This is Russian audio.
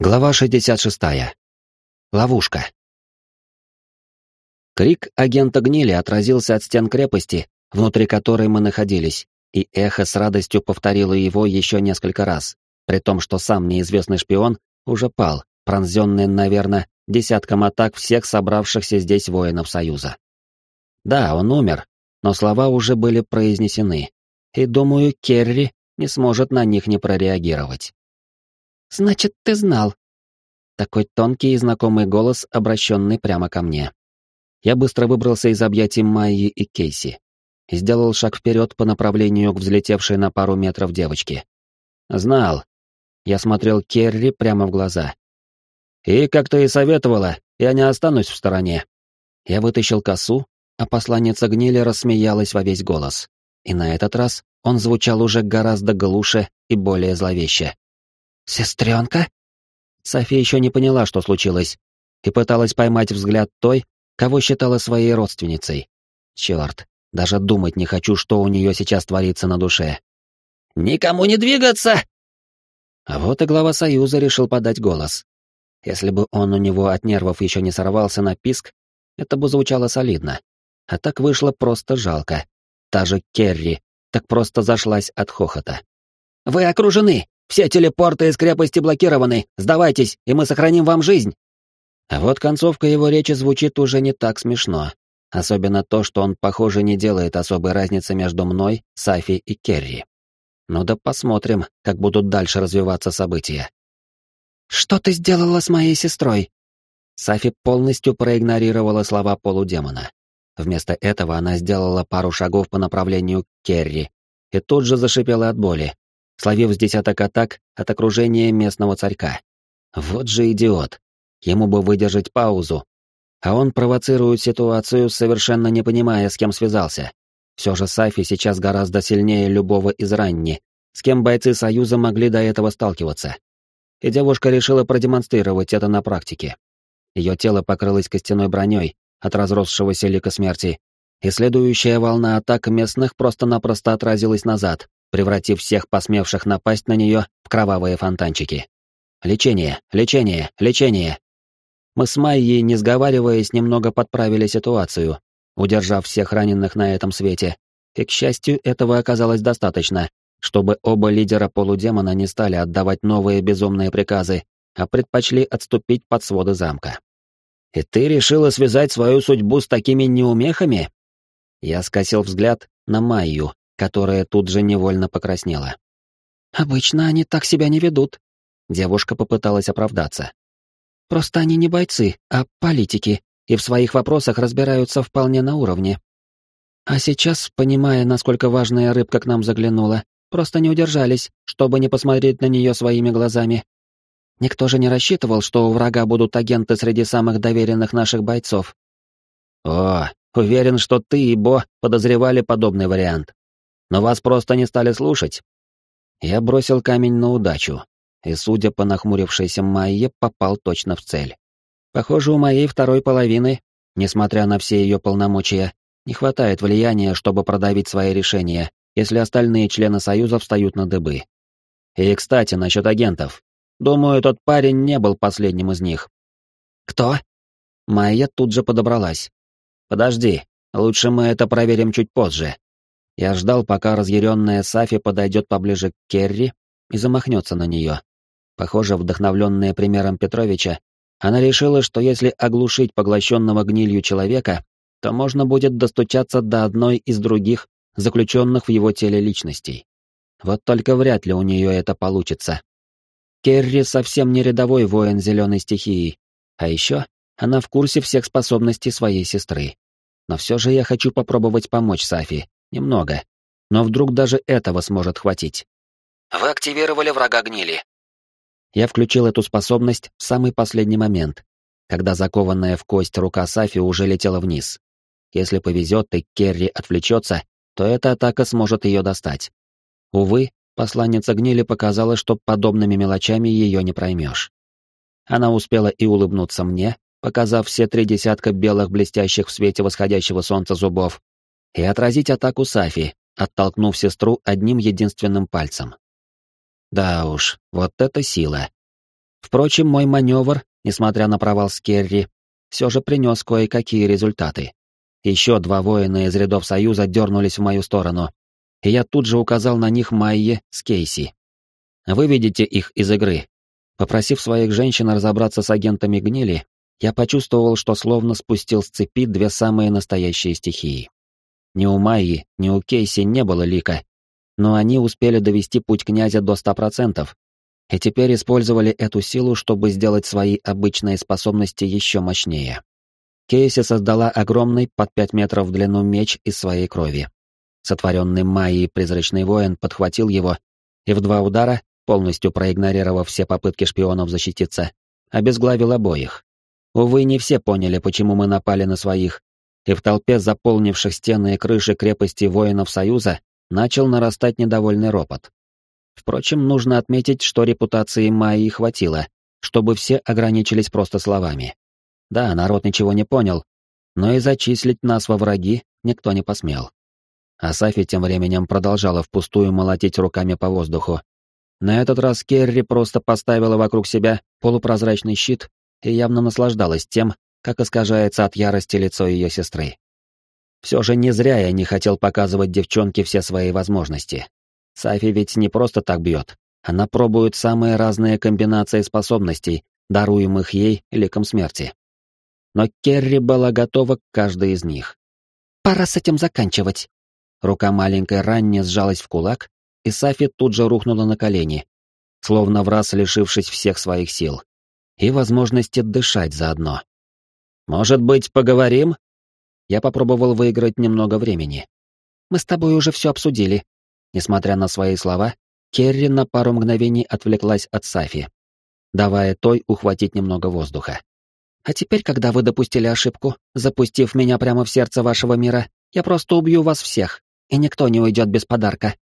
Глава 66. Ловушка. Крик агента Гнили отразился от стен крепости, внутри которой мы находились, и эхо с радостью повторило его еще несколько раз, при том, что сам неизвестный шпион уже пал, пронзенный, наверное, десятком атак всех собравшихся здесь воинов Союза. Да, он умер, но слова уже были произнесены, и, думаю, Керри не сможет на них не прореагировать. «Значит, ты знал». Такой тонкий и знакомый голос, обращенный прямо ко мне. Я быстро выбрался из объятий Майи и Кейси. Сделал шаг вперед по направлению к взлетевшей на пару метров девочке. Знал. Я смотрел Керри прямо в глаза. «И, как ты и советовала, я не останусь в стороне». Я вытащил косу, а посланница гнили рассмеялась во весь голос. И на этот раз он звучал уже гораздо глуше и более зловеще. «Сестренка?» София еще не поняла, что случилось, и пыталась поймать взгляд той, кого считала своей родственницей. Черт, даже думать не хочу, что у нее сейчас творится на душе. «Никому не двигаться!» А вот и глава Союза решил подать голос. Если бы он у него от нервов еще не сорвался на писк, это бы звучало солидно. А так вышло просто жалко. Та же Керри так просто зашлась от хохота. «Вы окружены! Все телепорты из крепости блокированы. Сдавайтесь, и мы сохраним вам жизнь. А вот концовка его речи звучит уже не так смешно. Особенно то, что он, похоже, не делает особой разницы между мной, Сафи и Керри. Ну да посмотрим, как будут дальше развиваться события. «Что ты сделала с моей сестрой?» Сафи полностью проигнорировала слова полудемона. Вместо этого она сделала пару шагов по направлению к Керри и тут же зашипела от боли, словив с десяток атак от окружения местного царька. Вот же идиот. Ему бы выдержать паузу. А он провоцирует ситуацию, совершенно не понимая, с кем связался. Все же Сафи сейчас гораздо сильнее любого из ранни, с кем бойцы Союза могли до этого сталкиваться. И девушка решила продемонстрировать это на практике. Ее тело покрылось костяной броней от разросшегося лика смерти, и следующая волна атак местных просто-напросто отразилась назад, превратив всех посмевших напасть на нее в кровавые фонтанчики. Лечение, лечение, лечение. Мы с Майей, не сговариваясь, немного подправили ситуацию, удержав всех раненых на этом свете, и, к счастью, этого оказалось достаточно, чтобы оба лидера полудемона не стали отдавать новые безумные приказы, а предпочли отступить под своды замка. «И ты решила связать свою судьбу с такими неумехами?» Я скосил взгляд на Майю, которая тут же невольно покраснела. «Обычно они так себя не ведут», — девушка попыталась оправдаться. «Просто они не бойцы, а политики, и в своих вопросах разбираются вполне на уровне. А сейчас, понимая, насколько важная рыбка к нам заглянула, просто не удержались, чтобы не посмотреть на нее своими глазами. Никто же не рассчитывал, что у врага будут агенты среди самых доверенных наших бойцов». «О, уверен, что ты и Бо подозревали подобный вариант но вас просто не стали слушать. Я бросил камень на удачу, и, судя по нахмурившейся Майе, попал точно в цель. Похоже, у моей второй половины, несмотря на все ее полномочия, не хватает влияния, чтобы продавить свои решения, если остальные члены Союза встают на дыбы. И, кстати, насчет агентов. Думаю, тот парень не был последним из них. Кто? Майя тут же подобралась. Подожди, лучше мы это проверим чуть позже. Я ждал, пока разъяренная Сафи подойдет поближе к Керри и замахнется на нее. Похоже, вдохновленная примером Петровича, она решила, что если оглушить поглощенного гнилью человека, то можно будет достучаться до одной из других, заключенных в его теле личностей. Вот только вряд ли у нее это получится. Керри совсем не рядовой воин зеленой стихии, а еще она в курсе всех способностей своей сестры. Но все же я хочу попробовать помочь Сафи, Немного. Но вдруг даже этого сможет хватить. Вы активировали врага гнили. Я включил эту способность в самый последний момент, когда закованная в кость рука Сафи уже летела вниз. Если повезет и Керри отвлечется, то эта атака сможет ее достать. Увы, посланница гнили показала, что подобными мелочами ее не проймешь. Она успела и улыбнуться мне, показав все три десятка белых блестящих в свете восходящего солнца зубов, и отразить атаку Сафи, оттолкнув сестру одним единственным пальцем. Да уж, вот это сила. Впрочем, мой маневр, несмотря на провал с все же принес кое-какие результаты. Еще два воина из рядов Союза дернулись в мою сторону, и я тут же указал на них Майе с Кейси. «Выведите их из игры». Попросив своих женщин разобраться с агентами гнили, я почувствовал, что словно спустил с цепи две самые настоящие стихии. Ни у Майи, ни у Кейси не было лика, но они успели довести путь князя до ста процентов, и теперь использовали эту силу, чтобы сделать свои обычные способности еще мощнее. Кейси создала огромный под пять метров в длину меч из своей крови. Сотворенный Майей призрачный воин подхватил его и в два удара, полностью проигнорировав все попытки шпионов защититься, обезглавил обоих. Увы, не все поняли, почему мы напали на своих, и в толпе заполнивших стены и крыши крепости воинов Союза начал нарастать недовольный ропот. Впрочем, нужно отметить, что репутации Майи хватило, чтобы все ограничились просто словами. Да, народ ничего не понял, но и зачислить нас во враги никто не посмел. А Сафи тем временем продолжала впустую молотить руками по воздуху. На этот раз Керри просто поставила вокруг себя полупрозрачный щит и явно наслаждалась тем, как искажается от ярости лицо ее сестры. Все же не зря я не хотел показывать девчонке все свои возможности. Сафи ведь не просто так бьет. Она пробует самые разные комбинации способностей, даруемых ей ликом смерти. Но Керри была готова к каждой из них. «Пора с этим заканчивать». Рука маленькой Ранни сжалась в кулак, и Сафи тут же рухнула на колени, словно в раз лишившись всех своих сил. И возможности дышать заодно. «Может быть, поговорим?» Я попробовал выиграть немного времени. «Мы с тобой уже все обсудили». Несмотря на свои слова, Керри на пару мгновений отвлеклась от Сафи, давая той ухватить немного воздуха. «А теперь, когда вы допустили ошибку, запустив меня прямо в сердце вашего мира, я просто убью вас всех, и никто не уйдет без подарка.